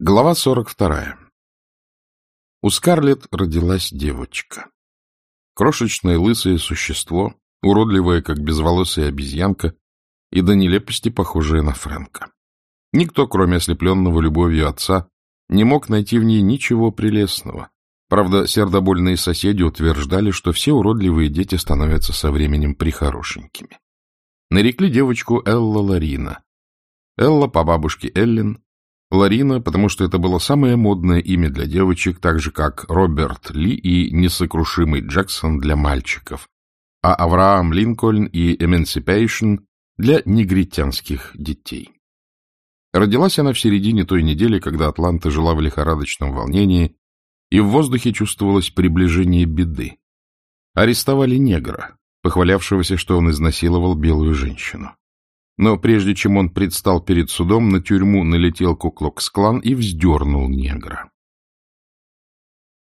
Глава 42. У Скарлетт родилась девочка. Крошечное лысое существо, уродливое, как безволосая обезьянка, и до нелепости похожее на Фрэнка. Никто, кроме ослепленного любовью отца, не мог найти в ней ничего прелестного. Правда, сердобольные соседи утверждали, что все уродливые дети становятся со временем прихорошенькими. Нарекли девочку Элла Ларина. Элла по бабушке Эллен, Ларина, потому что это было самое модное имя для девочек, так же как Роберт Ли и несокрушимый Джексон для мальчиков, а Авраам Линкольн и Эмансипейшн для негритянских детей. Родилась она в середине той недели, когда Атланта жила в лихорадочном волнении, и в воздухе чувствовалось приближение беды. Арестовали негра, похвалявшегося, что он изнасиловал белую женщину. Но прежде чем он предстал перед судом, на тюрьму налетел Куклукс-клан и вздернул негра.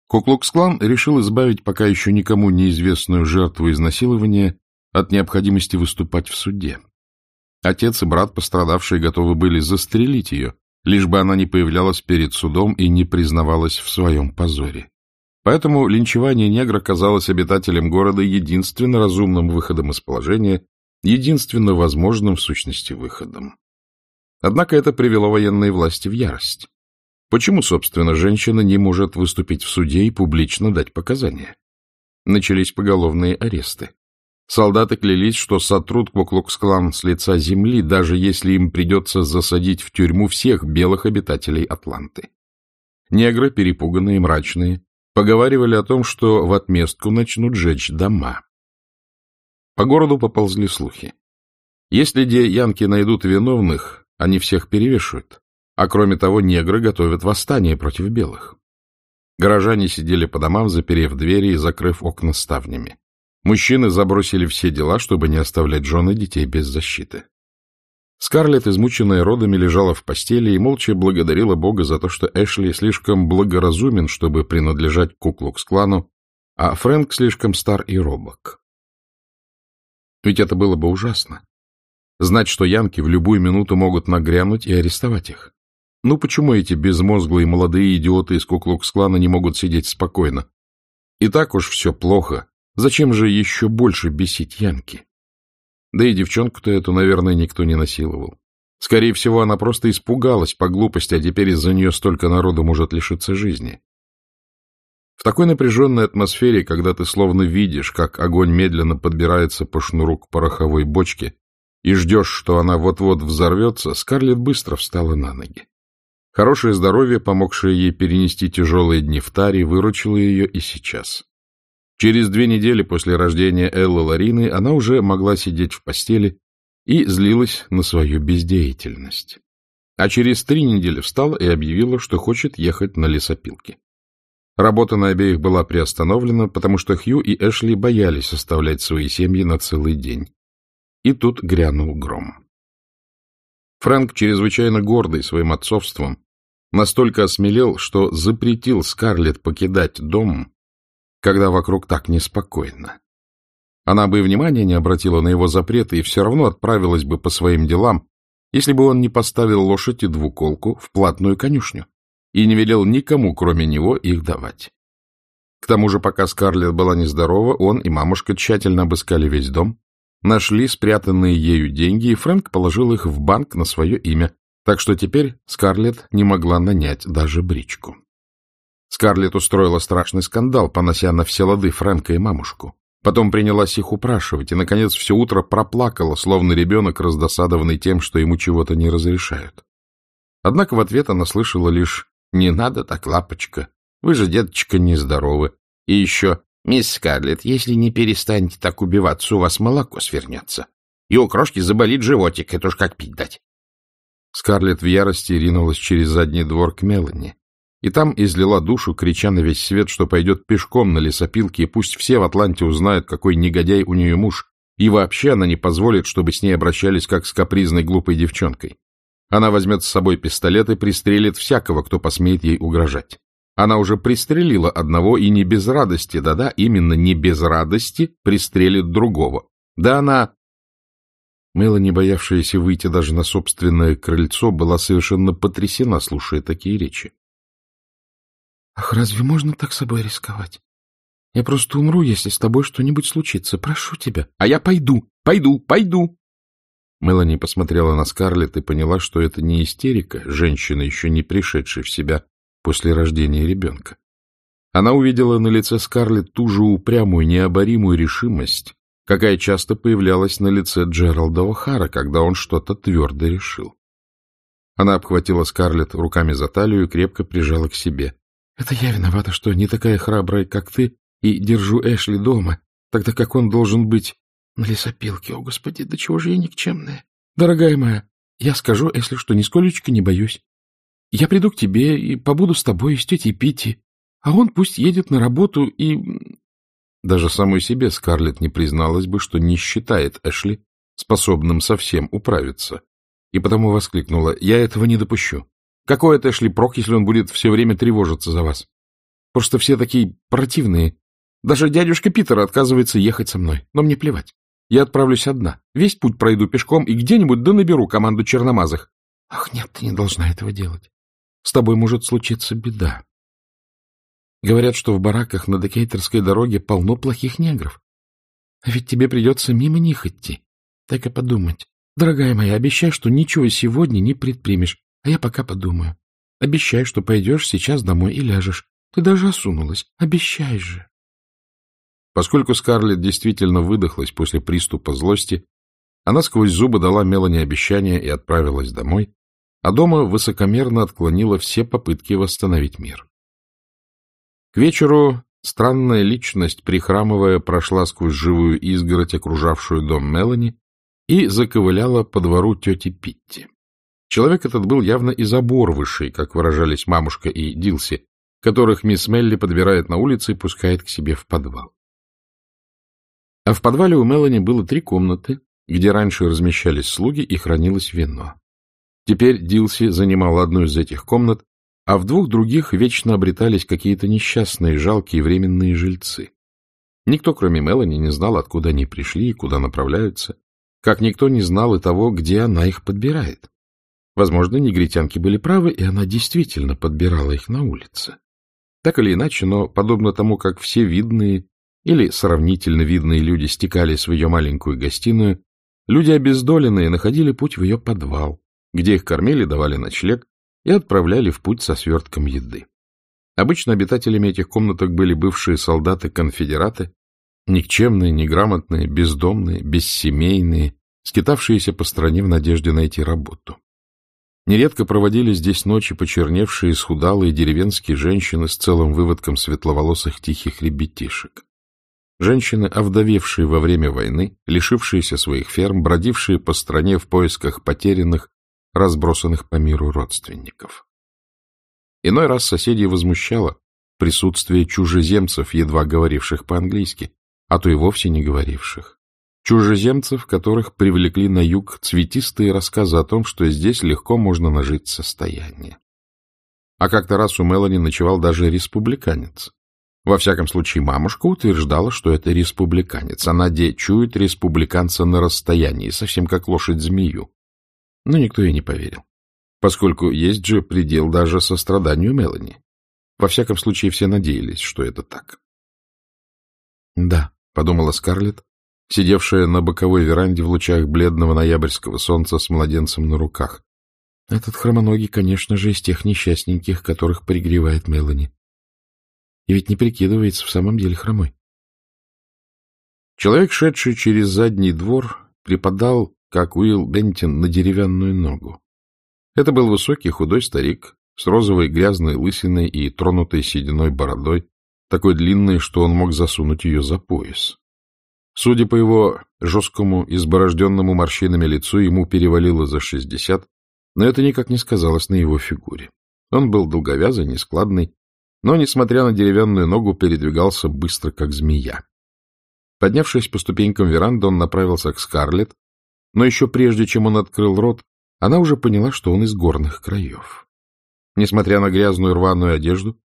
Куклукс-клан решил избавить пока еще никому неизвестную жертву изнасилования от необходимости выступать в суде. Отец и брат пострадавшие готовы были застрелить ее, лишь бы она не появлялась перед судом и не признавалась в своем позоре. Поэтому линчевание негра казалось обитателям города единственно разумным выходом из положения, единственно возможным в сущности выходом. Однако это привело военные власти в ярость. Почему, собственно, женщина не может выступить в суде и публично дать показания? Начались поголовные аресты. Солдаты клялись, что сотрут Куклукс-клан с лица земли, даже если им придется засадить в тюрьму всех белых обитателей Атланты. Негры, перепуганные, мрачные, поговаривали о том, что в отместку начнут жечь дома. По городу поползли слухи. Если где янки найдут виновных, они всех перевешивают. А кроме того, негры готовят восстание против белых. Горожане сидели по домам, заперев двери и закрыв окна ставнями. Мужчины забросили все дела, чтобы не оставлять жены детей без защиты. Скарлетт, измученная родами, лежала в постели и молча благодарила Бога за то, что Эшли слишком благоразумен, чтобы принадлежать Куклукс-клану, а Фрэнк слишком стар и робок. Ведь это было бы ужасно. Знать, что янки в любую минуту могут нагрянуть и арестовать их. Ну почему эти безмозглые молодые идиоты из Куклукс-клана не могут сидеть спокойно? И так уж все плохо. Зачем же еще больше бесить янки? Да и девчонку-то эту, наверное, никто не насиловал. Скорее всего, она просто испугалась по глупости, а теперь из-за нее столько народу может лишиться жизни. В такой напряженной атмосфере, когда ты словно видишь, как огонь медленно подбирается по шнуру к пороховой бочке и ждешь, что она вот-вот взорвется, Скарлетт быстро встала на ноги. Хорошее здоровье, помогшее ей перенести тяжелые дни в таре, выручило ее и сейчас. Через две недели после рождения Эллы Ларины она уже могла сидеть в постели и злилась на свою бездеятельность. А через три недели встала и объявила, что хочет ехать на лесопилке. Работа на обеих была приостановлена, потому что Хью и Эшли боялись оставлять свои семьи на целый день. И тут грянул гром. Фрэнк, чрезвычайно гордый своим отцовством, настолько осмелел, что запретил Скарлетт покидать дом, когда вокруг так неспокойно. Она бы и внимания не обратила на его запреты и все равно отправилась бы по своим делам, если бы он не поставил лошадь и двуколку в платную конюшню и не велел никому, кроме него, их давать. К тому же, пока Скарлетт была нездорова, он и мамушка тщательно обыскали весь дом, нашли спрятанные ею деньги, и Фрэнк положил их в банк на свое имя, так что теперь Скарлетт не могла нанять даже бричку. Скарлетт устроила страшный скандал, понося на все лады Фрэнка и мамушку. Потом принялась их упрашивать и, наконец, все утро проплакала, словно ребенок, раздосадованный тем, что ему чего-то не разрешают. Однако в ответ она слышала лишь не надо так, лапочка. Вы же, деточка, нездоровы. И еще, мисс Скарлетт, если не перестанете так убиваться, у вас молоко свернется. И у крошки заболит животик, это уж как пить дать. Скарлетт в ярости ринулась через задний двор к Мелани. И там излила душу, крича на весь свет, что пойдет пешком на лесопилке, и пусть все в Атланте узнают, какой негодяй у нее муж, и вообще она не позволит, чтобы с ней обращались как с капризной глупой девчонкой. Она возьмет с собой пистолет и пристрелит всякого, кто посмеет ей угрожать. Она уже пристрелила одного и не без радости, да-да, именно не без радости пристрелит другого. Да она... Мелани, боявшаяся выйти даже на собственное крыльцо, была совершенно потрясена, слушая такие речи. — Ах, разве можно так собой рисковать? Я просто умру, если с тобой что-нибудь случится. Прошу тебя. — А я пойду, пойду, пойду! Мелани посмотрела на Скарлетт и поняла, что это не истерика, женщина, еще не пришедшая в себя после рождения ребенка. Она увидела на лице Скарлетт ту же упрямую, необоримую решимость, какая часто появлялась на лице Джералда О'Хара, когда он что-то твердо решил. Она обхватила Скарлетт руками за талию и крепко прижала к себе. — Это я виновата, что не такая храбрая, как ты, и держу Эшли дома, тогда как он должен быть на лесопилке. О, Господи, до чего же я никчемная! Дорогая моя, я скажу, если что, нисколечко не боюсь. Я приду к тебе и побуду с тобой и с тетей Питти, а он пусть едет на работу и даже самой себе Скарлетт не призналась бы, что не считает Эшли способным совсем управиться, и потому воскликнула, «Я этого не допущу. Какой это Эшли прок, если он будет все время тревожиться за вас? Просто все такие противные. Даже дядюшка Питер отказывается ехать со мной, но мне плевать. Я отправлюсь одна, весь путь пройду пешком и где-нибудь да наберу команду черномазых. Ах, нет, ты не должна этого делать. С тобой может случиться беда. Говорят, что в бараках на Декейтерской дороге полно плохих негров. А ведь тебе придется мимо них идти. Так и подумать. Дорогая моя, обещай, что ничего сегодня не предпримешь, а я пока подумаю. Обещай, что пойдешь сейчас домой и ляжешь. Ты даже осунулась. Обещай же. Поскольку Скарлетт действительно выдохлась после приступа злости, она сквозь зубы дала Мелани обещание и отправилась домой, а дома высокомерно отклонила все попытки восстановить мир. К вечеру странная личность, прихрамывая, прошла сквозь живую изгородь, окружавшую дом Мелани, и заковыляла по двору тети Питти. Человек этот был явно из оборвышей, как выражались мамушка и Дилси, которых мисс Мелли подбирает на улице и пускает к себе в подвал. А в подвале у Мелани было три комнаты, где раньше размещались слуги и хранилось вино. Теперь Дилси занимал одну из этих комнат, а в двух других вечно обретались какие-то несчастные, жалкие временные жильцы. Никто, кроме Мелани, не знал, откуда они пришли и куда направляются, как никто не знал и того, где она их подбирает. Возможно, негритянки были правы, и она действительно подбирала их на улице. Так или иначе, но, подобно тому, как все видные или сравнительно видные люди стекались в ее маленькую гостиную, люди обездоленные находили путь в ее подвал, где их кормили, давали ночлег, и отправляли в путь со свертком еды. Обычно обитателями этих комнаток были бывшие солдаты-конфедераты, никчемные, неграмотные, бездомные, бессемейные, скитавшиеся по стране в надежде найти работу. Нередко проводили здесь ночи почерневшие, схудалые деревенские женщины с целым выводком светловолосых тихих ребятишек. Женщины, овдовевшие во время войны, лишившиеся своих ферм, бродившие по стране в поисках потерянных разбросанных по миру родственников. Иной раз соседей возмущало присутствие чужеземцев, едва говоривших по-английски, а то и вовсе не говоривших. Чужеземцев, которых привлекли на юг цветистые рассказы о том, что здесь легко можно нажить состояние. А как-то раз у Мелани ночевал даже республиканец. Во всяком случае, мамушка утверждала, что это республиканец. Она де чует республиканца на расстоянии, совсем как лошадь-змею. Но никто ей не поверил, поскольку есть же предел даже состраданию Мелани. Во всяком случае, все надеялись, что это так. «Да», — подумала Скарлетт, сидевшая на боковой веранде в лучах бледного ноябрьского солнца с младенцем на руках. «Этот хромоногий, конечно же, из тех несчастненьких, которых пригревает Мелани. И ведь не прикидывается в самом деле хромой». Человек, шедший через задний двор, припадал как Уилл Бентин на деревянную ногу. Это был высокий худой старик с розовой грязной лысиной и тронутой сединой бородой, такой длинной, что он мог засунуть ее за пояс. Судя по его жесткому, изборожденному морщинами лицу, ему перевалило за шестьдесят, но это никак не сказалось на его фигуре. Он был долговязый, нескладный, но, несмотря на деревянную ногу, передвигался быстро, как змея. Поднявшись по ступенькам веранды, он направился к Скарлетт, но еще прежде, чем он открыл рот, она уже поняла, что он из горных краев. Несмотря на грязную рваную одежду,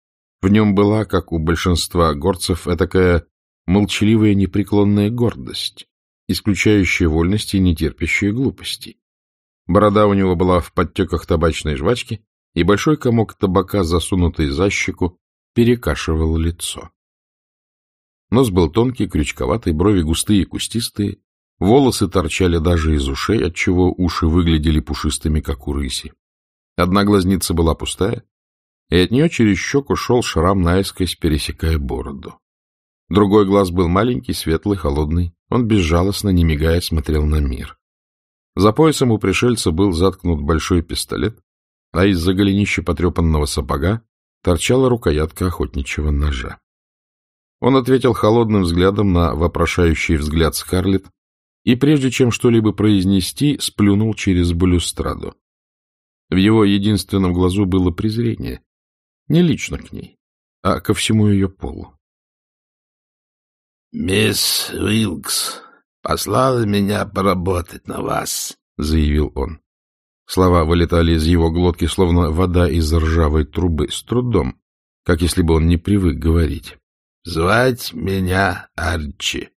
в нем была, как у большинства горцев, такая молчаливая непреклонная гордость, исключающее вольности и не терпящее глупостей. Борода у него была в подтеках табачной жвачки, и большой комок табака, засунутый за щеку, перекашивал лицо. Нос был тонкий, крючковатый, брови густые и кустистые, волосы торчали даже из ушей, отчего уши выглядели пушистыми, как у рыси. Одна глазница была пустая, и от нее через щеку шел шрам наискось, пересекая бороду. Другой глаз был маленький, светлый, холодный. Он безжалостно, не мигая, смотрел на мир. За поясом у пришельца был заткнут большой пистолет, а из-за голенища потрепанного сапога торчала рукоятка охотничьего ножа. Он ответил холодным взглядом на вопрошающий взгляд Скарлетт и, прежде чем что-либо произнести, сплюнул через балюстраду. В его единственном глазу было презрение. Не лично к ней, а ко всему ее полу. — Мисс Уилкс послала меня поработать на вас, — заявил он. Слова вылетали из его глотки, словно вода из ржавой трубы, с трудом, как если бы он не привык говорить. — Звать меня Арчи.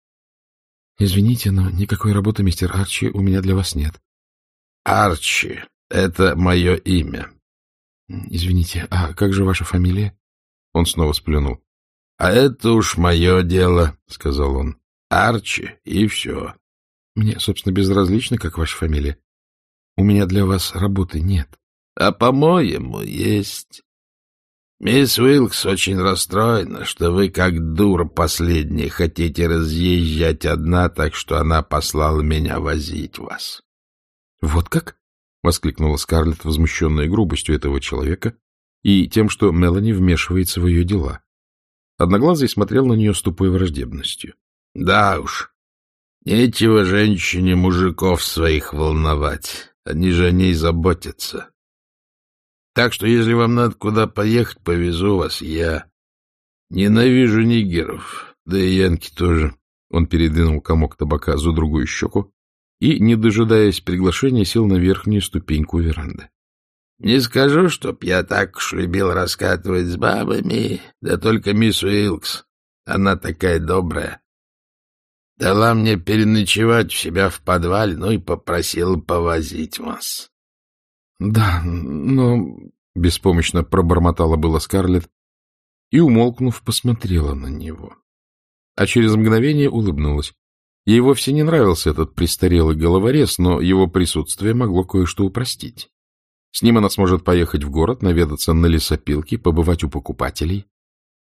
— Извините, но никакой работы, мистер Арчи, у меня для вас нет. — Арчи — это мое имя. — Извините, а как же ваша фамилия? Он снова сплюнул. — А это уж мое дело, — сказал он. — Арчи, и все. — Мне, собственно, безразлично, как ваша фамилия. У меня для вас работы нет. — А, по-моему, есть. Мисс Уилкс очень расстроена, что вы, как дура последняя, хотите разъезжать одна, так что она послала меня возить вас. — Вот как? — воскликнула Скарлетт, возмущенная грубостью этого человека и тем, что Мелани вмешивается в ее дела. Одноглазый смотрел на нее с тупой враждебностью. — Да уж, нечего женщине мужиков своих волновать. Они же о ней заботятся. Так что, если вам надо куда поехать, повезу вас я. Ненавижу нигеров, да и янки тоже. Он передвинул комок табака за другую щеку и, не дожидаясь приглашения, сел на верхнюю ступеньку веранды. Не скажу, чтоб я так уж любил раскатывать с бабами, да только мисс Уилкс, она такая добрая. Дала мне переночевать у себя в подвале, ну и попросила повозить вас. — Да, но... — беспомощно пробормотала была Скарлетт и, умолкнув, посмотрела на него. А через мгновение улыбнулась. Ей вовсе не нравился этот престарелый головорез, но его присутствие могло кое-что упростить. С ним она сможет поехать в город, наведаться на лесопилки, побывать у покупателей.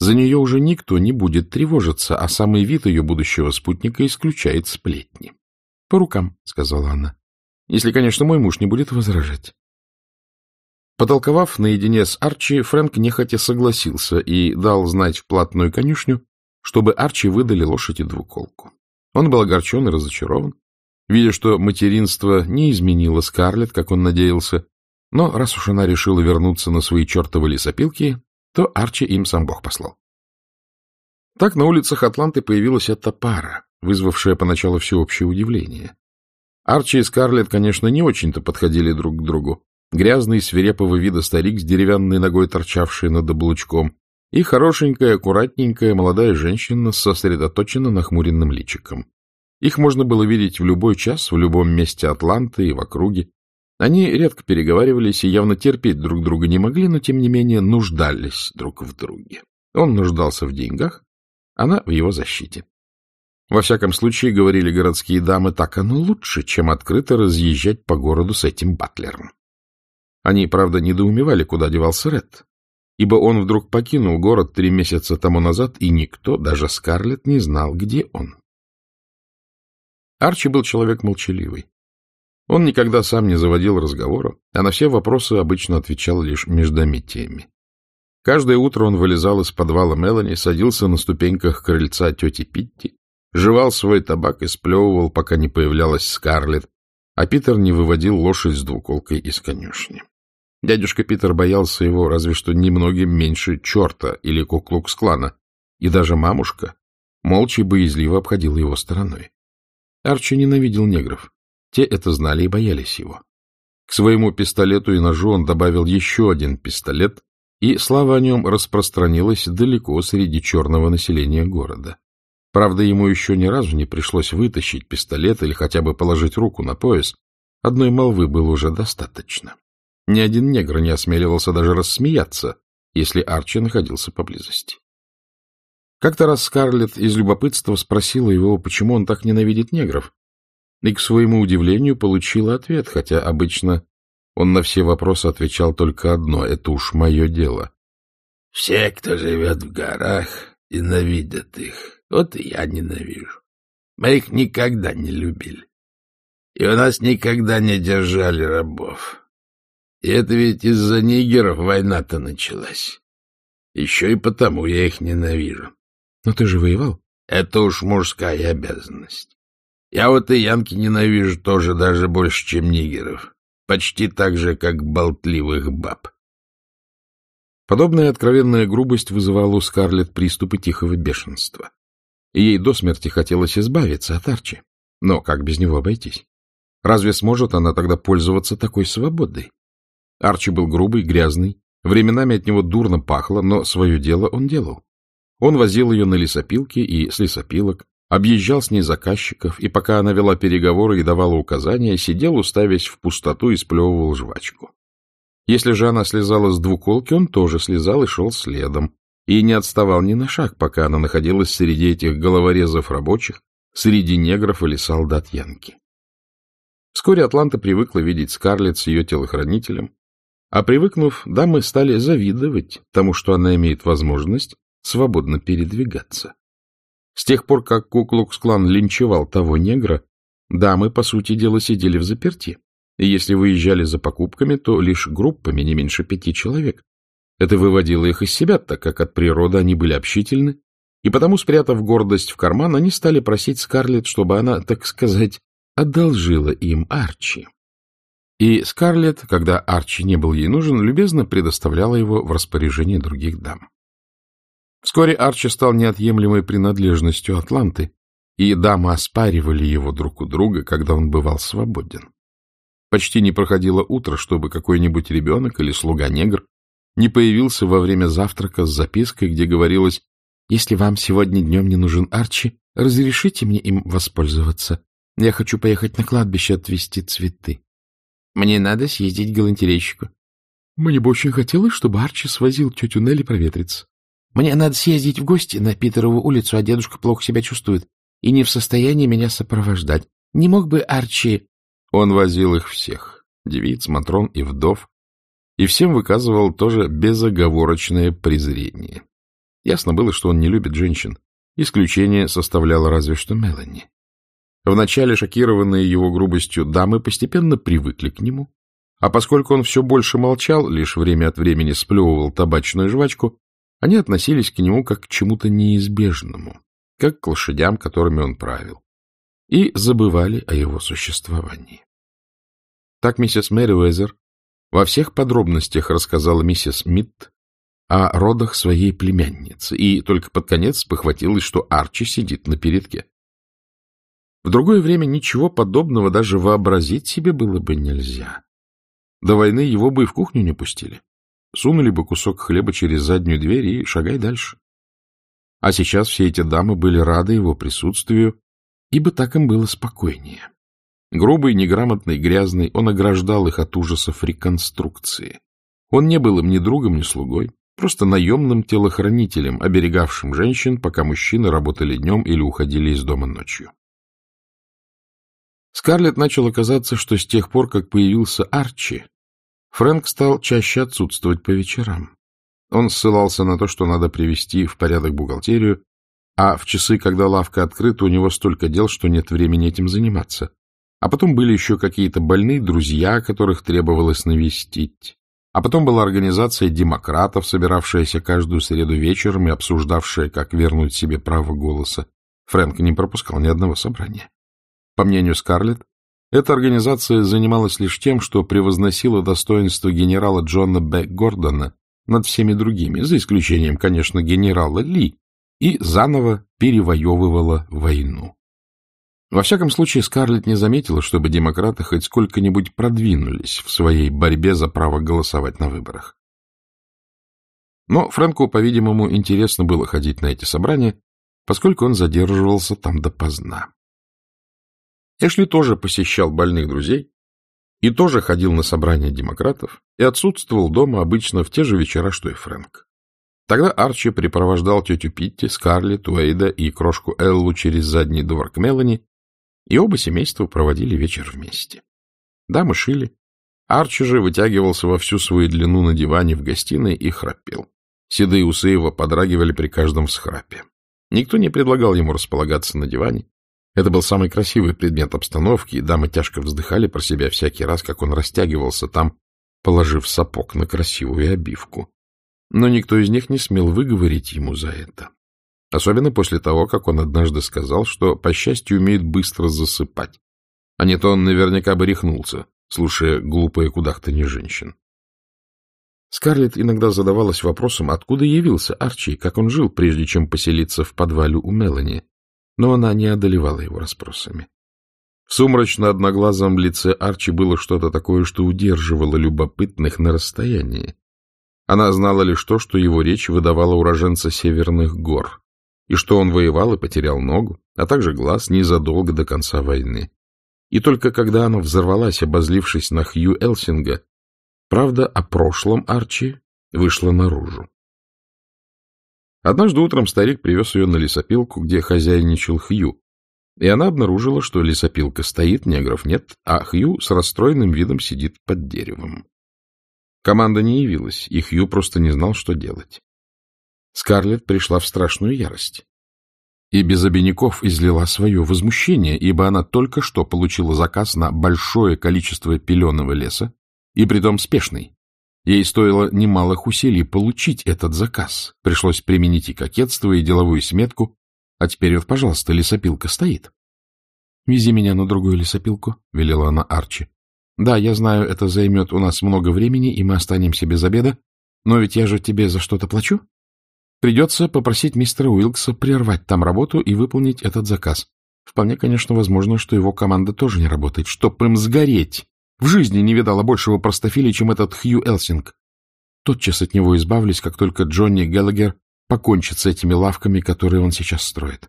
За нее уже никто не будет тревожиться, а самый вид ее будущего спутника исключает сплетни. — По рукам, — сказала она. — Если, конечно, мой муж не будет возражать. Потолковав наедине с Арчи, Фрэнк нехотя согласился и дал знать в платную конюшню, чтобы Арчи выдали лошади двуколку. Он был огорчен и разочарован, видя, что материнство не изменило Скарлетт, как он надеялся, но раз уж она решила вернуться на свои чертовы лесопилки, то Арчи им сам Бог послал. Так на улицах Атланты появилась эта пара, вызвавшая поначалу всеобщее удивление. Арчи и Скарлетт, конечно, не очень-то подходили друг к другу, грязный свирепого вида старик с деревянной ногой, торчавший над облучком, и хорошенькая, аккуратненькая молодая женщина с сосредоточенно нахмуренным личиком. Их можно было видеть в любой час, в любом месте Атланты и в округе. Они редко переговаривались и явно терпеть друг друга не могли, но, тем не менее, нуждались друг в друге. Он нуждался в деньгах, она в его защите. Во всяком случае, говорили городские дамы, так оно лучше, чем открыто разъезжать по городу с этим батлером. Они, правда, недоумевали, куда девался Ред, ибо он вдруг покинул город три месяца тому назад, и никто, даже Скарлетт, не знал, где он. Арчи был человек молчаливый. Он никогда сам не заводил разговора, а на все вопросы обычно отвечал лишь междометиями. Каждое утро он вылезал из подвала Мелани, садился на ступеньках крыльца тети Питти, жевал свой табак и сплевывал, пока не появлялась Скарлетт, а Питер не выводил лошадь с двуколкой из конюшни. Дядюшка Питер боялся его разве что немногим меньше черта или куклукс-клана, и даже мамушка молча и боязливо обходила его стороной. Арчи ненавидел негров. Те это знали и боялись его. К своему пистолету и ножу он добавил еще один пистолет, и слава о нем распространилась далеко среди черного населения города. Правда, ему еще ни разу не пришлось вытащить пистолет или хотя бы положить руку на пояс. Одной молвы было уже достаточно. Ни один негр не осмеливался даже рассмеяться, если Арчи находился поблизости. Как-то раз Скарлетт из любопытства спросила его, почему он так ненавидит негров, и, к своему удивлению, получила ответ, хотя обычно он на все вопросы отвечал только одно — это уж мое дело. — Все, кто живет в горах, ненавидят их. Вот и я ненавижу. Мы их никогда не любили. И у нас никогда не держали рабов. И это ведь из-за нигеров война-то началась. Еще и потому я их ненавижу. — Но ты же воевал? — Это уж мужская обязанность. Я вот и янки ненавижу тоже даже больше, чем нигеров. Почти так же, как болтливых баб. Подобная откровенная грубость вызывала у Скарлетт приступы тихого бешенства. И ей до смерти хотелось избавиться от Арчи. Но как без него обойтись? Разве сможет она тогда пользоваться такой свободой? Арчи был грубый, грязный, временами от него дурно пахло, но свое дело он делал. Он возил ее на лесопилке и с лесопилок, объезжал с ней заказчиков, и пока она вела переговоры и давала указания, сидел, уставясь в пустоту и сплевывал жвачку. Если же она слезала с двуколки, он тоже слезал и шел следом, и не отставал ни на шаг, пока она находилась среди этих головорезов рабочих, среди негров или солдат Янки. Вскоре Атланта привыкла видеть Скарлетт с ее телохранителем, а привыкнув, дамы стали завидовать тому, что она имеет возможность свободно передвигаться. С тех пор, как Куклукс-клан линчевал того негра, дамы, по сути дела, сидели в заперти. И если выезжали за покупками, то лишь группами, не меньше пяти человек. Это выводило их из себя, так как от природы они были общительны, и потому, спрятав гордость в карман, они стали просить Скарлетт, чтобы она, так сказать, одолжила им Арчи. И Скарлетт, когда Арчи не был ей нужен, любезно предоставляла его в распоряжение других дам. Вскоре Арчи стал неотъемлемой принадлежностью Атланты, и дамы оспаривали его друг у друга, когда он бывал свободен. Почти не проходило утро, чтобы какой-нибудь ребенок или слуга-негр не появился во время завтрака с запиской, где говорилось «Если вам сегодня днем не нужен Арчи, разрешите мне им воспользоваться. Я хочу поехать на кладбище отвезти цветы. Мне надо съездить к галантерейщику. Мне бы очень хотелось, чтобы Арчи свозил тетю Нелли проветриться. Мне надо съездить в гости на Питерову улицу, а дедушка плохо себя чувствует и не в состоянии меня сопровождать. Не мог бы Арчи... Он возил их всех, девиц, матрон и вдов, и всем выказывал тоже безоговорочное презрение. Ясно было, что он не любит женщин. Исключение составляло разве что Мелани. Вначале шокированные его грубостью дамы постепенно привыкли к нему, а поскольку он все больше молчал, лишь время от времени сплевывал табачную жвачку, они относились к нему как к чему-то неизбежному, как к лошадям, которыми он правил, и забывали о его существовании. Так миссис Мэривезер во всех подробностях рассказала миссис Митт о родах своей племянницы и только под конец похватилась, что Арчи сидит на передке. В другое время ничего подобного даже вообразить себе было бы нельзя. До войны его бы и в кухню не пустили. Сунули бы кусок хлеба через заднюю дверь и шагай дальше. А сейчас все эти дамы были рады его присутствию, ибо так им было спокойнее. Грубый, неграмотный, грязный, он ограждал их от ужасов реконструкции. Он не был им ни другом, ни слугой, просто наемным телохранителем, оберегавшим женщин, пока мужчины работали днем или уходили из дома ночью. Скарлетт начало казаться, что с тех пор, как появился Арчи, Фрэнк стал чаще отсутствовать по вечерам. Он ссылался на то, что надо привести в порядок бухгалтерию, а в часы, когда лавка открыта, у него столько дел, что нет времени этим заниматься. А потом были еще какие-то больные друзья, которых требовалось навестить. А потом была организация демократов, собиравшаяся каждую среду вечером и обсуждавшая, как вернуть себе право голоса. Фрэнк не пропускал ни одного собрания. По мнению Скарлетт, эта организация занималась лишь тем, что превозносила достоинство генерала Джона Б. Гордона над всеми другими, за исключением, конечно, генерала Ли, и заново перевоевывала войну. Во всяком случае, Скарлетт не заметила, чтобы демократы хоть сколько-нибудь продвинулись в своей борьбе за право голосовать на выборах. Но Фрэнку, по-видимому, интересно было ходить на эти собрания, поскольку он задерживался там допоздна. Эшли тоже посещал больных друзей и тоже ходил на собрания демократов и отсутствовал дома обычно в те же вечера, что и Фрэнк. Тогда Арчи припровождал тетю Питти, Скарлетт, Уэйда и крошку Эллу через задний двор к Мелани, и оба семейства проводили вечер вместе. Дамы шили. Арчи же вытягивался во всю свою длину на диване в гостиной и храпел. Седые усы его подрагивали при каждом всхрапе. Никто не предлагал ему располагаться на диване. Это был самый красивый предмет обстановки, и дамы тяжко вздыхали про себя всякий раз, как он растягивался там, положив сапог на красивую обивку. Но никто из них не смел выговорить ему за это. Особенно после того, как он однажды сказал, что, по счастью, умеет быстро засыпать. А не то он наверняка бы рехнулся, слушая глупое кудахтанье женщин. Скарлетт иногда задавалась вопросом, откуда явился Арчи, как он жил, прежде чем поселиться в подвале у Мелани, но она не одолевала его расспросами. В сумрачно-одноглазом лице Арчи было что-то такое, что удерживало любопытных на расстоянии. Она знала лишь то, что его речь выдавала уроженца северных гор, и что он воевал и потерял ногу, а также глаз незадолго до конца войны. И только когда она взорвалась, обозлившись на Хью Элсинга, правда о прошлом Арчи вышла наружу. Однажды утром старик привез ее на лесопилку, где хозяйничал Хью, и она обнаружила, что лесопилка стоит, негров нет, а Хью с расстроенным видом сидит под деревом. Команда не явилась, и Хью просто не знал, что делать. Скарлетт пришла в страшную ярость. И без обиняков излила свое возмущение, ибо она только что получила заказ на большое количество пеленого леса, и притом спешный. Ей стоило немалых усилий получить этот заказ. Пришлось применить и кокетство, и деловую сметку. А теперь вот, пожалуйста, лесопилка стоит. — Вези меня на другую лесопилку, — велела она Арчи. Да, я знаю, это займет у нас много времени, и мы останемся без обеда, но ведь я же тебе за что-то плачу. Придется попросить мистера Уилкса прервать там работу и выполнить этот заказ. Вполне, конечно, возможно, что его команда тоже не работает, чтоб им сгореть. В жизни не видала большего простофиля, чем этот Хью Элсинг. Тотчас от него избавлюсь, как только Джонни Геллагер покончит с этими лавками, которые он сейчас строит.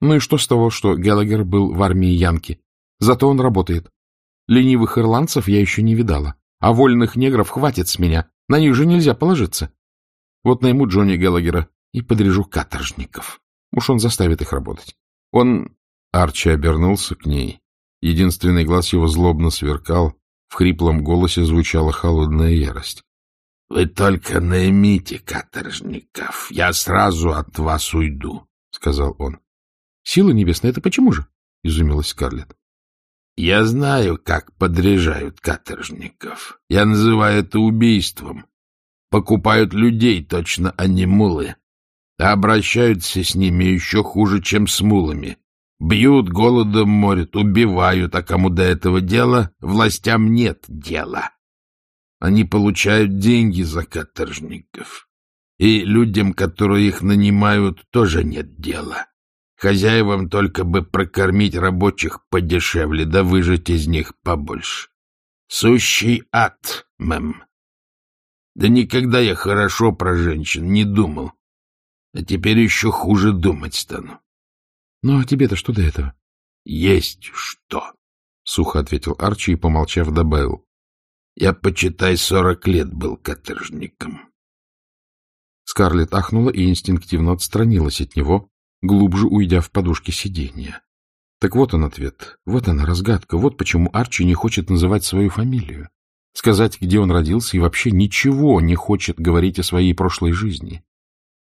Ну и что с того, что Геллагер был в армии Янки? Зато он работает. Ленивых ирландцев я еще не видала. А вольных негров хватит с меня. На них же нельзя положиться. Вот найму Джонни Геллагера и подрежу каторжников. Уж он заставит их работать. Он... Арчи обернулся к ней. Единственный глаз его злобно сверкал. В хриплом голосе звучала холодная ярость. — Вы только наймите каторжников. Я сразу от вас уйду, — сказал он. — Сила небесная, это почему же? — изумилась Скарлетт. Я знаю, как подряжают каторжников. Я называю это убийством. Покупают людей, точно они мулы. А обращаются с ними еще хуже, чем с мулами. Бьют, голодом морят, убивают, а кому до этого дела, властям нет дела. Они получают деньги за каторжников. И людям, которые их нанимают, тоже нет дела. Хозяевам только бы прокормить рабочих подешевле, да выжать из них побольше. Сущий ад, мэм. Да никогда я хорошо про женщин не думал. А теперь еще хуже думать стану. — Ну, а тебе-то что до этого? — Есть что, — сухо ответил Арчи и, помолчав, добавил. — Я, почитай, сорок лет был каторжником. Скарлетт ахнула и инстинктивно отстранилась от него, глубже уйдя в подушки сиденья. Так вот он ответ, вот она разгадка, вот почему Арчи не хочет называть свою фамилию, сказать, где он родился, и вообще ничего не хочет говорить о своей прошлой жизни.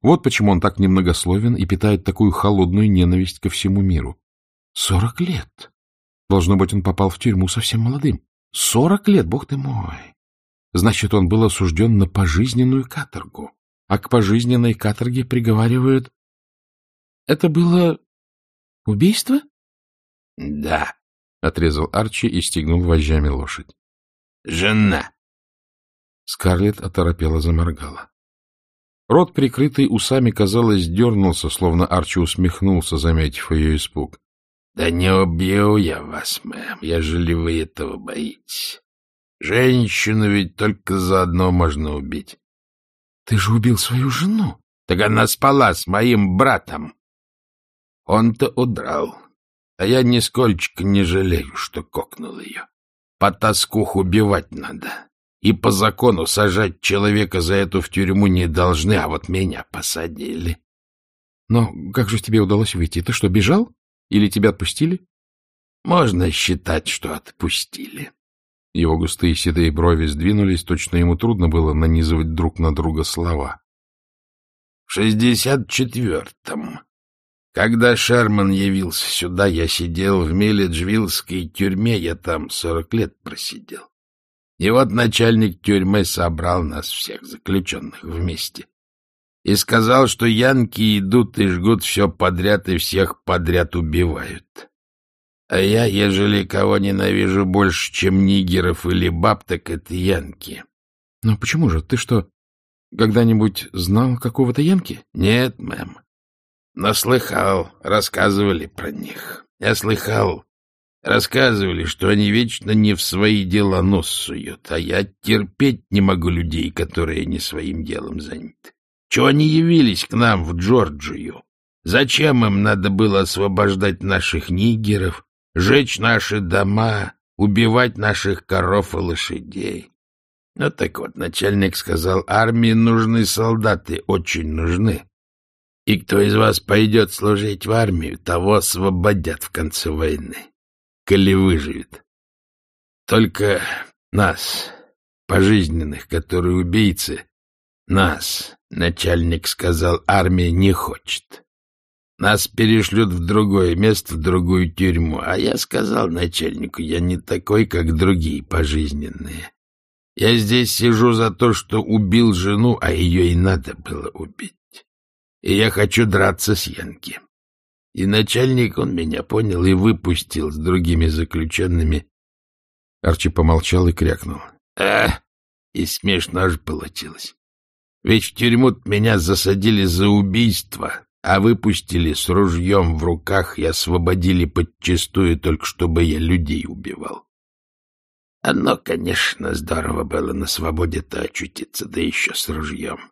Вот почему он так немногословен и питает такую холодную ненависть ко всему миру. Сорок лет! Должно быть, он попал в тюрьму совсем молодым. Сорок лет, бог ты мой! Значит, он был осужден на пожизненную каторгу, а к пожизненной каторге приговаривают это было убийство? — Да, — отрезал Арчи и стегнул вожжами лошадь. — Жена. Скарлетт оторопела заморгала. Рот, прикрытый усами, казалось, дернулся, словно Арчи усмехнулся, заметив ее испуг. — Да не убью я вас, мэм, ежели вы этого боитесь. Женщину ведь только заодно можно убить. — Ты же убил свою жену. — Так она спала с моим братом. Он-то удрал, а я нисколько не жалею, что кокнул ее. По тоскух убивать надо. И по закону сажать человека за эту в тюрьму не должны, а вот меня посадили. Но как же тебе удалось выйти? Ты что, бежал? Или тебя отпустили? Можно считать, что отпустили. Его густые седые брови сдвинулись, точно ему трудно было нанизывать друг на друга слова. В шестьдесят четвертом, когда Шерман явился сюда, я сидел в Меледжвиллской тюрьме, я там сорок лет просидел. И вот начальник тюрьмы собрал нас всех заключенных вместе и сказал, что янки идут и жгут все подряд и всех подряд убивают. А я, ежели кого ненавижу больше, чем нигеров или баб, так это янки. — Но почему же? Ты что, когда-нибудь знал какого-то янки? — Нет, мэм. Но слыхал, рассказывали про них. Я слыхал, рассказывали, что они вечно не в свои дела нос суют, а я терпеть не могу людей, которые не своим делом заняты. Чего они явились к нам в Джорджию? Зачем им надо было освобождать наших нигеров, жечь наши дома, убивать наших коров и лошадей? Ну так вот, начальник сказал, армии нужны солдаты, очень нужны. И кто из вас пойдет служить в армию, того освободят в конце войны, коли выживет. Только нас, пожизненных, которые убийцы, нас, начальник сказал, армия не хочет. Нас перешлют в другое место, в другую тюрьму. А я сказал начальнику, я не такой, как другие пожизненные. Я здесь сижу за то, что убил жену, а ее и надо было убить. И я хочу драться с Янки. И начальник, он меня понял и выпустил с другими заключенными. Арчи помолчал и крякнул. — А, и смешно же получилось. Ведь в тюрьму меня засадили за убийство, а выпустили с ружьем в руках и освободили подчистую, только чтобы я людей убивал. Оно, конечно, здорово было на свободе-то очутиться, да еще с ружьем.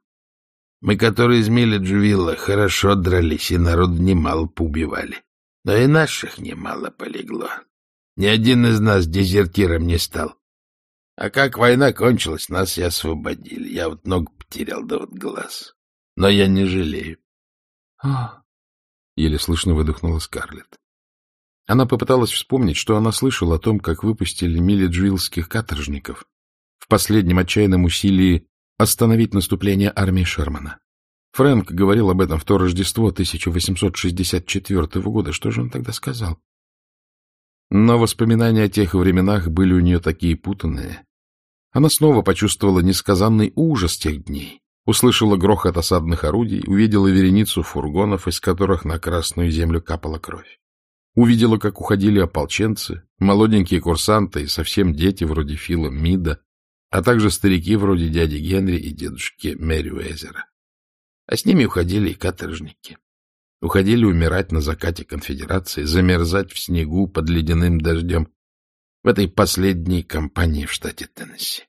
Мы, которые из Миледжвилла, хорошо дрались, и народ немало поубивали. Но и наших немало полегло. Ни один из нас дезертиром не стал. А как война кончилась, нас и освободили. Я вот ногу потерял, да вот глаз. Но я не жалею. А, еле слышно выдохнула Скарлетт. Она попыталась вспомнить, что она слышала о том, как выпустили миледжвиллских каторжников в последнем отчаянном усилии остановить наступление армии Шермана. Фрэнк говорил об этом в то Рождество 1864 года. Что же он тогда сказал? Но воспоминания о тех временах были у нее такие путанные. Она снова почувствовала несказанный ужас тех дней, услышала грохот осадных орудий, увидела вереницу фургонов, из которых на красную землю капала кровь. Увидела, как уходили ополченцы, молоденькие курсанты и совсем дети вроде Фила Мида, а также старики вроде дяди Генри и дедушки Мэри Уэзера. А с ними уходили и каторжники. Уходили умирать на закате конфедерации, замерзать в снегу под ледяным дождем в этой последней кампании в штате Теннесси.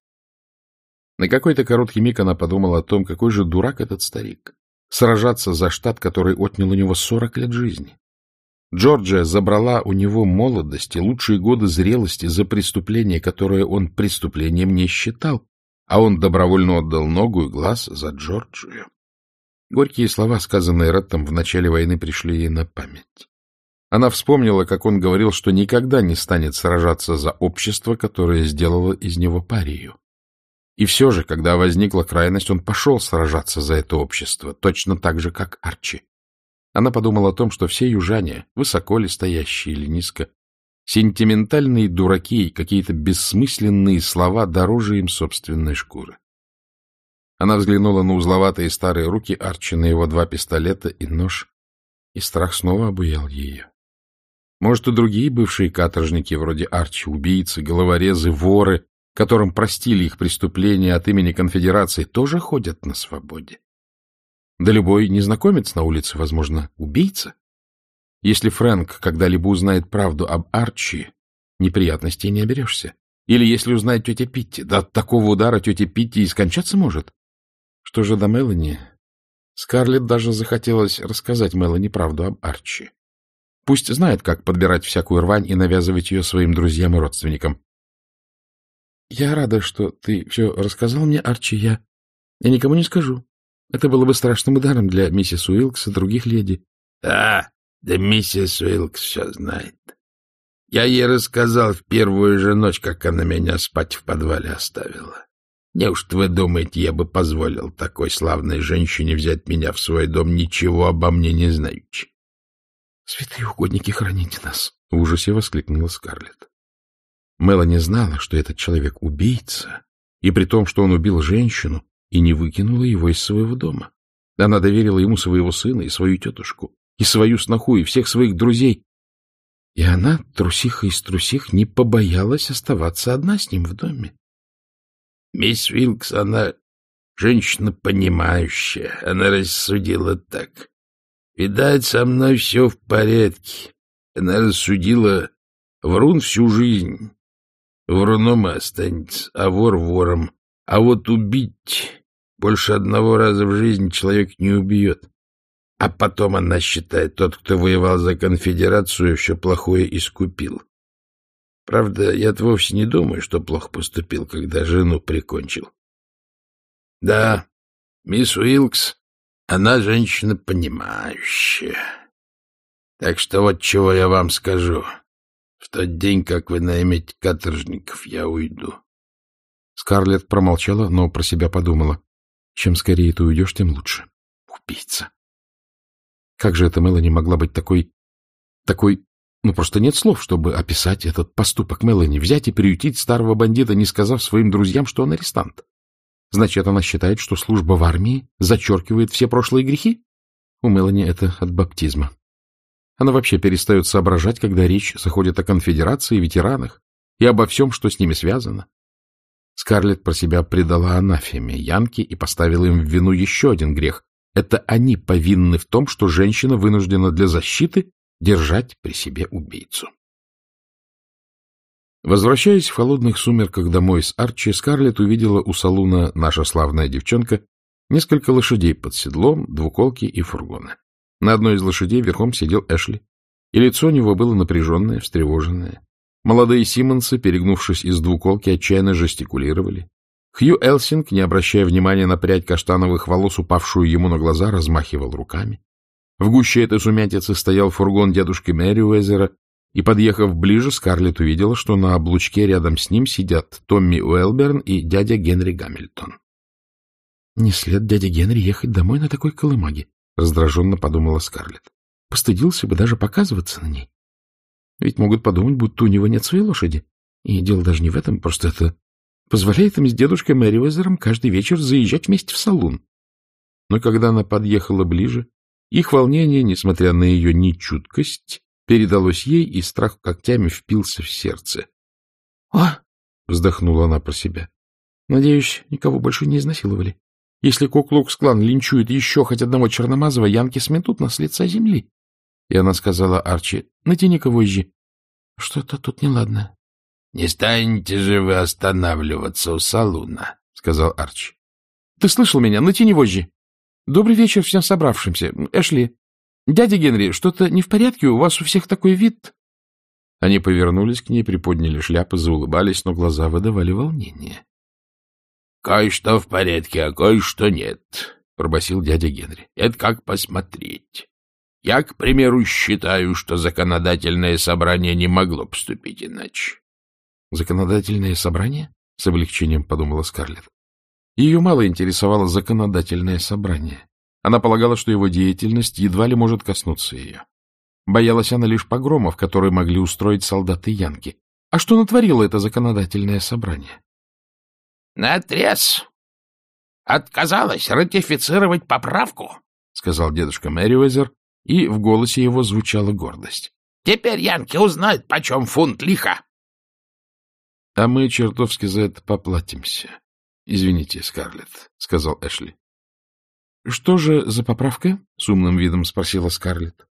На какой-то короткий миг она подумала о том, какой же дурак этот старик. Сражаться за штат, который отнял у него сорок лет жизни. Джорджия забрала у него молодость и лучшие годы зрелости за преступление, которое он преступлением не считал, а он добровольно отдал ногу и глаз за Джорджию. Горькие слова, сказанные Реттом в начале войны, пришли ей на память. Она вспомнила, как он говорил, что никогда не станет сражаться за общество, которое сделало из него парию. И все же, когда возникла крайность, он пошел сражаться за это общество, точно так же, как Арчи. Она подумала о том, что все южане, высоко ли стоящие или низко, сентиментальные дураки и какие-то бессмысленные слова дороже им собственной шкуры. Она взглянула на узловатые старые руки Арчи, на его два пистолета и нож, и страх снова обуял ее. Может, и другие бывшие каторжники, вроде Арчи, убийцы, головорезы, воры, которым простили их преступления от имени конфедерации, тоже ходят на свободе. Да любой незнакомец на улице, возможно, убийца. Если Фрэнк когда-либо узнает правду об Арчи, неприятностей не оберешься. Или если узнает тетя Питти, да от такого удара тетя Питти и скончаться может. Что же до Мелани? Скарлетт даже захотелось рассказать Мелани правду об Арчи. Пусть знает, как подбирать всякую рвань и навязывать ее своим друзьям и родственникам. — Я рада, что ты все рассказал мне, Арчи. Я, я никому не скажу. Это было бы страшным ударом для миссис Уилкс и других леди. — Да, да миссис Уилкс все знает. Я ей рассказал в первую же ночь, как она меня спать в подвале оставила. Неужто вы думаете, я бы позволил такой славной женщине взять меня в свой дом, ничего обо мне не знаючи? — Святые угодники, храните нас! — в ужасе воскликнула Скарлетт. Мелани знала, что этот человек убийца, и при том, что он убил женщину, и не выкинула его из своего дома. Она доверила ему своего сына и свою тетушку, и свою сноху, и всех своих друзей. И она, трусиха из трусих, не побоялась оставаться одна с ним в доме. Мисс Вилкс, она женщина понимающая. Она рассудила так. Видать, со мной все в порядке. Она рассудила, врун всю жизнь. Вруном останется, а вор вором. А вот убить больше одного раза в жизни человек не убьет. А потом она считает, тот, кто воевал за конфедерацию, все плохое искупил. Правда, я-то вовсе не думаю, что плохо поступил, когда жену прикончил. Да, мисс Уилкс, она женщина понимающая. Так что вот чего я вам скажу. В тот день, как вы наймете каторжников, я уйду. Скарлетт промолчала, но про себя подумала. Чем скорее ты уйдешь, тем лучше. Убийца. Как же эта Мелани могла быть такой... такой ну, просто нет слов, чтобы описать этот поступок Мелани, взять и приютить старого бандита, не сказав своим друзьям, что он арестант. Значит, она считает, что служба в армии зачеркивает все прошлые грехи? У Мелани это от баптизма. Она вообще перестает соображать, когда речь заходит о конфедерации, ветеранах и обо всем, что с ними связано. Скарлетт про себя предала анафеме Янки и поставила им в вину еще один грех. Это они повинны в том, что женщина вынуждена для защиты держать при себе убийцу. Возвращаясь в холодных сумерках домой с Арчи, Скарлетт увидела у салуна наша славная девчонка несколько лошадей под седлом, двуколки и фургоны. На одной из лошадей верхом сидел Эшли, и лицо у него было напряженное, встревоженное. Молодые Симмонсы, перегнувшись из двуколки, отчаянно жестикулировали. Хью Элсинг, не обращая внимания на прядь каштановых волос, упавшую ему на глаза, размахивал руками. В гуще этой сумятицы стоял фургон дедушки Мэри Уэзера, и, подъехав ближе, Скарлетт увидела, что на облучке рядом с ним сидят Томми Уэлберн и дядя Генри Гамильтон. — Не след дяде Генри ехать домой на такой колымаге, — раздраженно подумала Скарлетт. — Постыдился бы даже показываться на ней. Ведь могут подумать, будто у него нет своей лошади. И дело даже не в этом, просто это позволяет им с дедушкой Мэри Уэзером каждый вечер заезжать вместе в салун. Но когда она подъехала ближе, их волнение, несмотря на ее нечуткость, передалось ей, и страх когтями впился в сердце. — О! — вздохнула она про себя. — Надеюсь, никого больше не изнасиловали. Если Коклукс-клан линчует еще хоть одного черномазого, янки сметут нас с лица земли. И она сказала Арчи, — натяни-ка вожжи. — Что-то тут неладно. — Не станете же вы останавливаться у салуна, — сказал Арчи. — Ты слышал меня? Натяни вожжи. Добрый вечер всем собравшимся. Эшли, дядя Генри, что-то не в порядке? У вас у всех такой вид? Они повернулись к ней, приподняли шляпы, заулыбались, но глаза выдавали волнение. — Кое-что в порядке, а кое-что нет, — пробасил дядя Генри. — Это как посмотреть. Я, к примеру, считаю, что законодательное собрание не могло поступить иначе. — Законодательное собрание? — с облегчением подумала Скарлетт. Ее мало интересовало законодательное собрание. Она полагала, что его деятельность едва ли может коснуться ее. Боялась она лишь погромов, которые могли устроить солдаты Янки. А что натворило это законодательное собрание? — Наотрез! Отказалась ратифицировать поправку, — сказал дедушка Мэриуэзер, и в голосе его звучала гордость. — Теперь Янки узнают, почем фунт лиха. — А мы чертовски за это поплатимся, — Извините, Скарлетт, — сказал Эшли. — Что же за поправка? — с умным видом спросила Скарлетт.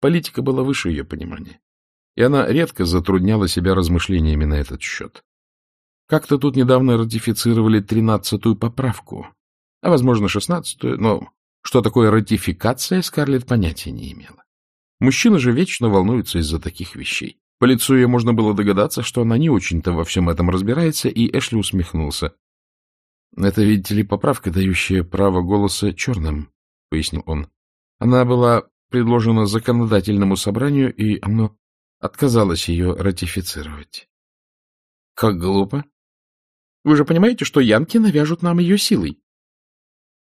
Политика была выше ее понимания, и она редко затрудняла себя размышлениями на этот счет. Как-то тут недавно ратифицировали тринадцатую поправку, а, возможно, шестнадцатую, но что такое ратификация, Скарлетт понятия не имела. Мужчины же вечно волнуются из-за таких вещей. По лицу ее можно было догадаться, что она не очень-то во всем этом разбирается, и Эшли усмехнулся. — Это, видите ли, поправка, дающая право голоса черным, — пояснил он. Она была предложена законодательному собранию, и оно отказалось ее ратифицировать. — Как глупо. Вы же понимаете, что янки навяжут нам ее силой. —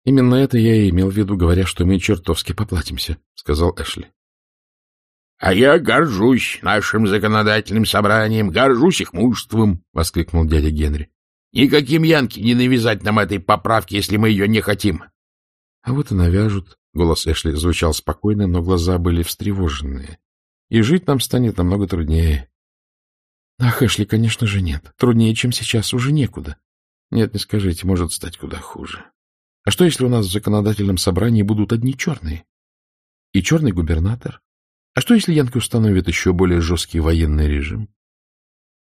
Именно это я и имел в виду, говоря, что мы чертовски поплатимся, — сказал Эшли. — А я горжусь нашим законодательным собранием, горжусь их мужеством, — воскликнул дядя Генри. — Никаким янки не навязать нам этой поправки, если мы ее не хотим. — А вот и навяжут. Голос Эшли звучал спокойно, но глаза были встревоженные. — И жить нам станет намного труднее. — Ах, Эшли, конечно же, нет. Труднее, чем сейчас, уже некуда. Нет, не скажите, может стать куда хуже. А что, если у нас в законодательном собрании будут одни черные? И черный губернатор, а что, если Янки установят еще более жесткий военный режим?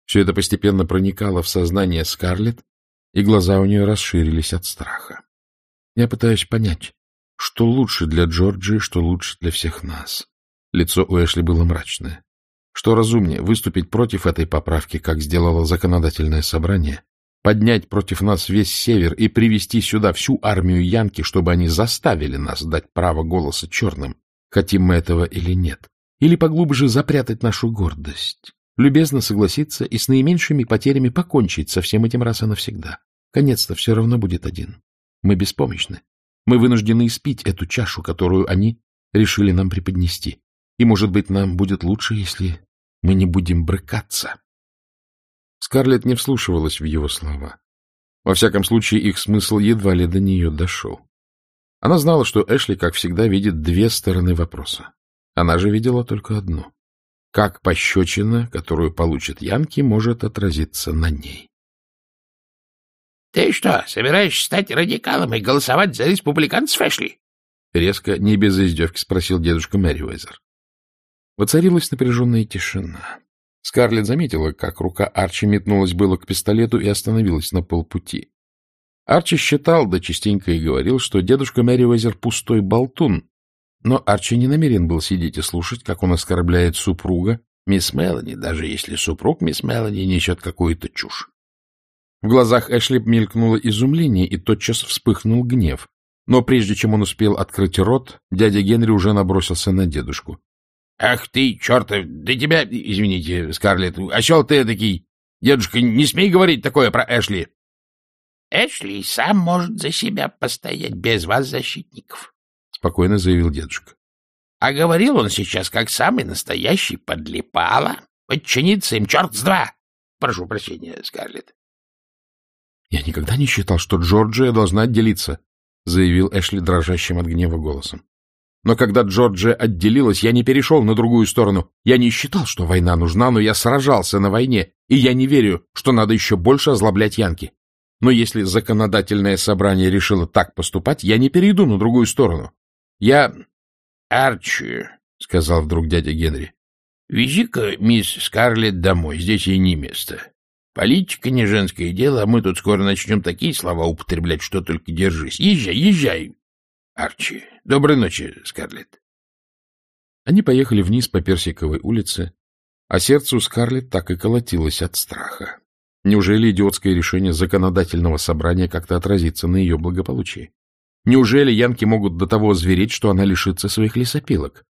Все это постепенно проникало в сознание Скарлетт, и глаза у нее расширились от страха. Я пытаюсь понять, что лучше для Джорджи, что лучше для всех нас. Лицо у Эшли было мрачное. Что разумнее, выступить против этой поправки, как сделало законодательное собрание, поднять против нас весь север и привести сюда всю армию Янки, чтобы они заставили нас дать право голоса черным, хотим мы этого или нет. Или поглубже запрятать нашу гордость, любезно согласиться и с наименьшими потерями покончить со всем этим раз и навсегда. Конец-то все равно будет один. Мы беспомощны. Мы вынуждены испить эту чашу, которую они решили нам преподнести. И, может быть, нам будет лучше, если мы не будем брыкаться. Скарлетт не вслушивалась в его слова. Во всяком случае, их смысл едва ли до нее дошел. Она знала, что Эшли, как всегда, видит две стороны вопроса. Она же видела только одну. Как пощечина, которую получит Янки, может отразиться на ней. — Ты что, собираешься стать радикалом и голосовать за республиканцев, Эшли? — резко, не без издевки спросил дедушка Мэривайзер. Воцарилась напряженная тишина. Скарлетт заметила, как рука Арчи метнулась было к пистолету и остановилась на полпути. Арчи считал, да частенько и говорил, что дедушка Мэривайзер пустой болтун, но Арчи не намерен был сидеть и слушать, как он оскорбляет супруга, мисс Мелани, даже если супруг мисс Мелани несет какую-то чушь. В глазах Эшли мелькнуло изумление, и тотчас вспыхнул гнев. Но прежде чем он успел открыть рот, дядя Генри уже набросился на дедушку. — Ах ты, чертов, да тебя, извините, Скарлетт, осел ты такой. Дедушка, не смей говорить такое про Эшли. — Эшли сам может за себя постоять без вас, защитников, спокойно заявил дедушка. — А говорил он сейчас, как самый настоящий подлипало. Подчиниться им, черт с два! Прошу прощения, Скарлетт. — Я никогда не считал, что Джорджия должна отделиться, — заявил Эшли дрожащим от гнева голосом. Но когда Джорджия отделилась, я не перешел на другую сторону. Я не считал, что война нужна, но я сражался на войне, и я не верю, что надо еще больше озлоблять Янки. Но если законодательное собрание решило так поступать, я не перейду на другую сторону. Я... — Арчи, — сказал вдруг дядя Генри, — вези-ка мисс Скарлетт домой, здесь ей не место. Политика не женское дело, а мы тут скоро начнем такие слова употреблять, что только держись. Езжай, езжай, Арчи. Доброй ночи, Скарлетт. Они поехали вниз по Персиковой улице, а сердце у Скарлетт так и колотилось от страха. Неужели идиотское решение законодательного собрания как-то отразится на ее благополучии? Неужели янки могут до того звереть, что она лишится своих лесопилок?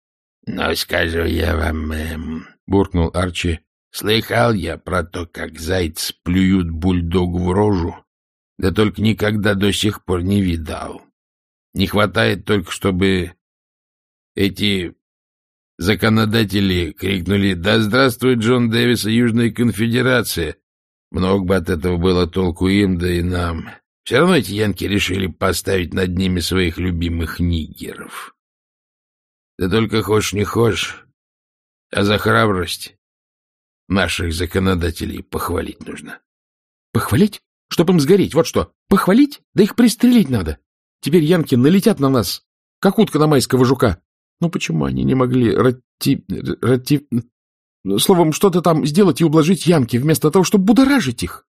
— Но скажу я вам, мэм, — буркнул Арчи, — слыхал я про то, как зайцы плюют бульдогу в рожу, да только никогда до сих пор не видал. Не хватает только, чтобы эти законодатели крикнули «Да здравствует Джон Дэвис и Южная конфедерация!» Много бы от этого было толку им, да и нам. Все равно эти янки решили поставить над ними своих любимых нигеров. Да только хочешь не хочешь, а за храбрость наших законодателей похвалить нужно. — Похвалить? Чтоб им сгореть, вот что. Похвалить? Да их пристрелить надо. Теперь янки налетят на нас, как утка на майского жука. Ну почему они не могли рати... рати... Словом, что-то там сделать и ублажить янки, вместо того, чтобы будоражить их?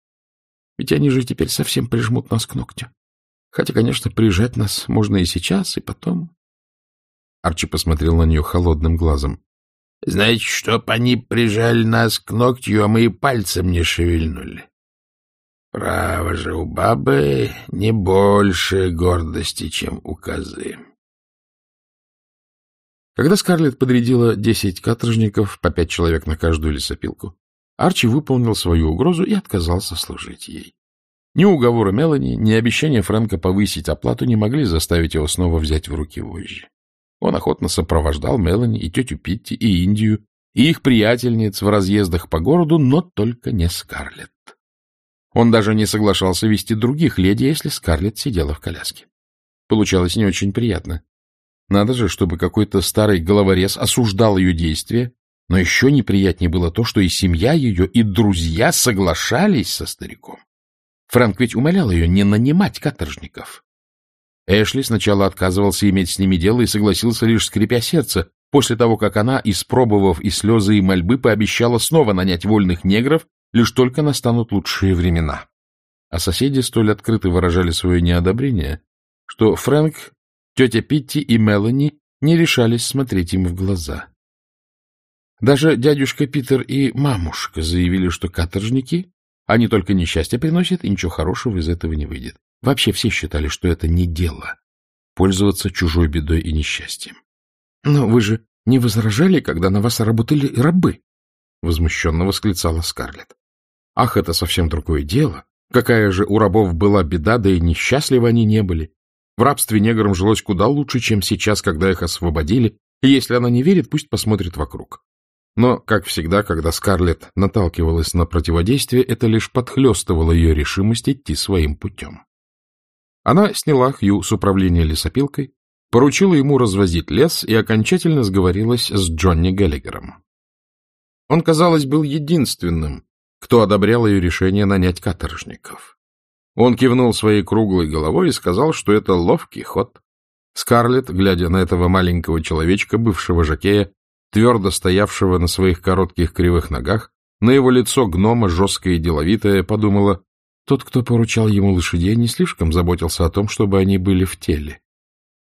Ведь они же теперь совсем прижмут нас к ногтю. Хотя, конечно, прижать нас можно и сейчас, и потом. Арчи посмотрел на нее холодным глазом. — Значит, чтоб они прижали нас к ногтю, а мы и пальцем не шевельнули. Право же, у бабы не больше гордости, чем у козы. Когда Скарлетт подрядила десять каторжников, по пять человек на каждую лесопилку, Арчи выполнил свою угрозу и отказался служить ей. Ни уговоры Мелани, ни обещания Фрэнка повысить оплату не могли заставить его снова взять в руки вожжи. Он охотно сопровождал Мелани и тетю Питти, и Индию, и их приятельниц в разъездах по городу, но только не Скарлетт. Он даже не соглашался вести других леди, если Скарлетт сидела в коляске. Получалось не очень приятно. Надо же, чтобы какой-то старый головорез осуждал ее действия, но еще неприятнее было то, что и семья ее, и друзья соглашались со стариком. Фрэнк ведь умолял ее не нанимать каторжников. Эшли сначала отказывался иметь с ними дело и согласился лишь скрипя сердце, после того, как она, испробовав и слезы, и мольбы, пообещала снова нанять вольных негров лишь только настанут лучшие времена. А соседи столь открыто выражали свое неодобрение, что Фрэнк, тетя Питти и Мелани не решались смотреть им в глаза. Даже дядюшка Питер и мамушка заявили, что каторжники, они только несчастье приносят, и ничего хорошего из этого не выйдет. Вообще все считали, что это не дело — пользоваться чужой бедой и несчастьем. — Но вы же не возражали, когда на вас работали рабы? — возмущенно восклицала Скарлетт. Ах, это совсем другое дело. Какая же у рабов была беда, да и несчастливы они не были. В рабстве неграм жилось куда лучше, чем сейчас, когда их освободили, и если она не верит, пусть посмотрит вокруг. Но, как всегда, когда Скарлетт наталкивалась на противодействие, это лишь подхлестывало ее решимость идти своим путем. Она сняла Хью с управления лесопилкой, поручила ему развозить лес и окончательно сговорилась с Джонни Геллигером. Он, казалось, был единственным, кто одобрял ее решение нанять каторжников. Он кивнул своей круглой головой и сказал, что это ловкий ход. Скарлетт, глядя на этого маленького человечка, бывшего жакея, твердо стоявшего на своих коротких кривых ногах, на его лицо гнома, жесткое и деловитое, подумала, тот, кто поручал ему лошадей, не слишком заботился о том, чтобы они были в теле.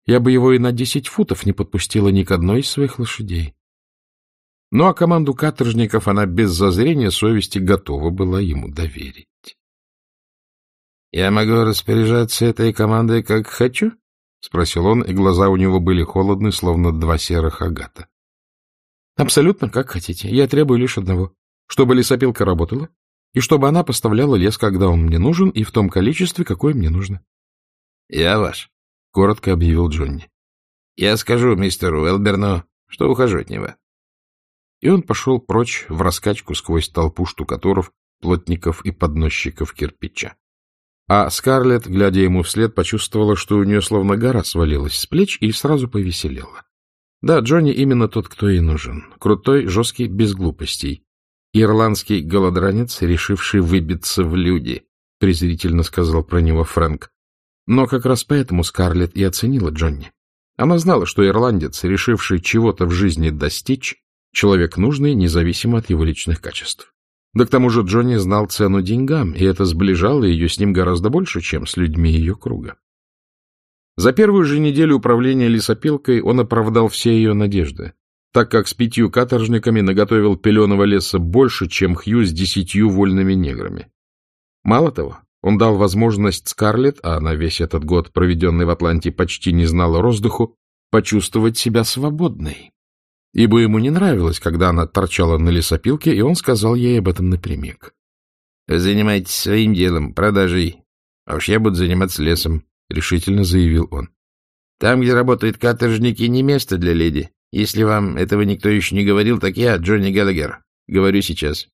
Я бы его и на десять футов не подпустила ни к одной из своих лошадей. Ну а команду каторжников она без зазрения совести готова была ему доверить. — Я могу распоряжаться этой командой как хочу? — спросил он, и глаза у него были холодны, словно два серых агата. — Абсолютно как хотите. Я требую лишь одного. Чтобы лесопилка работала, и чтобы она поставляла лес, когда он мне нужен, и в том количестве, какое мне нужно. — Я ваш, — коротко объявил Джонни. — Я скажу мистеру Элберну, что ухожу от него и он пошел прочь в раскачку сквозь толпу штукатуров, плотников и подносчиков кирпича. А Скарлетт, глядя ему вслед, почувствовала, что у нее словно гора свалилась с плеч и сразу повеселела. Да, Джонни именно тот, кто ей нужен. Крутой, жесткий, без глупостей. Ирландский голодранец, решивший выбиться в люди, презрительно сказал про него Фрэнк. Но как раз поэтому Скарлетт и оценила Джонни. Она знала, что ирландец, решивший чего-то в жизни достичь, Человек нужный, независимо от его личных качеств. Да к тому же Джонни знал цену деньгам, и это сближало ее с ним гораздо больше, чем с людьми ее круга. За первую же неделю управления лесопилкой он оправдал все ее надежды, так как с пятью каторжниками наготовил пеленого леса больше, чем Хью с десятью вольными неграми. Мало того, он дал возможность Скарлетт, а она весь этот год, проведенный в Атланте, почти не знала роздыху, почувствовать себя свободной ибо ему не нравилось, когда она торчала на лесопилке, и он сказал ей об этом напрямик. — Занимайтесь своим делом, продажей, а уж я буду заниматься лесом, — решительно заявил он. — Там, где работают каторжники, не место для леди. Если вам этого никто еще не говорил, так я, Джонни Геллагер, говорю сейчас.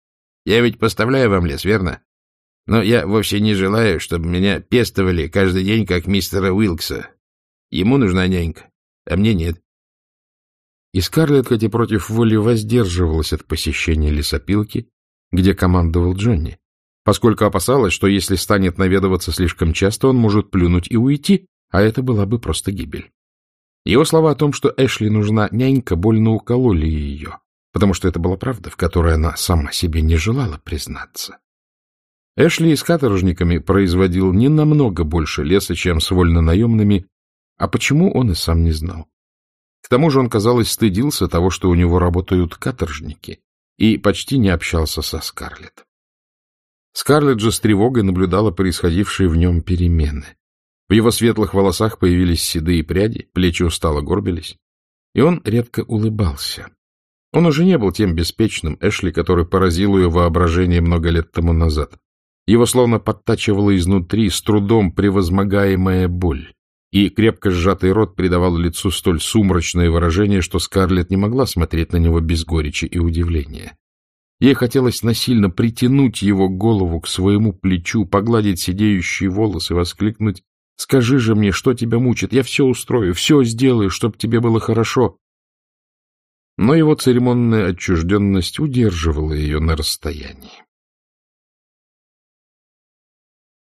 Я ведь поставляю вам лес, верно? Но я вовсе не желаю, чтобы меня пестовали каждый день, как мистера Уилкса. Ему нужна нянька, а мне нет. И Скарлетт, хоть и против воли, воздерживалась от посещения лесопилки, где командовал Джонни, поскольку опасалась, что если станет наведываться слишком часто, он может плюнуть и уйти, а это была бы просто гибель. Его слова о том, что Эшли нужна нянька, больно укололи ее, потому что это была правда, в которой она сама себе не желала признаться. Эшли с каторжниками производил не намного больше леса, чем с вольнонаемными, а почему он и сам не знал. К тому же он, казалось, стыдился того, что у него работают каторжники, и почти не общался со Скарлетт. Скарлетт же с тревогой наблюдала происходившие в нем перемены. В его светлых волосах появились седые пряди, плечи устало горбились, и он редко улыбался. Он уже не был тем беспечным Эшли, который поразил ее воображение много лет тому назад. Его словно подтачивала изнутри с трудом превозмогаемая боль, и крепко сжатый рот придавал лицу столь сумрачное выражение, что Скарлетт не могла смотреть на него без горечи и удивления. Ей хотелось насильно притянуть его голову к своему плечу, погладить сидеющие волосы, воскликнуть «Скажи же мне, что тебя мучит, я все устрою, все сделаю, чтобы тебе было хорошо». Но его церемонная отчужденность удерживала ее на расстоянии.